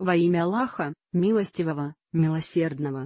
Во имя Аллаха, милостивого, милосердного.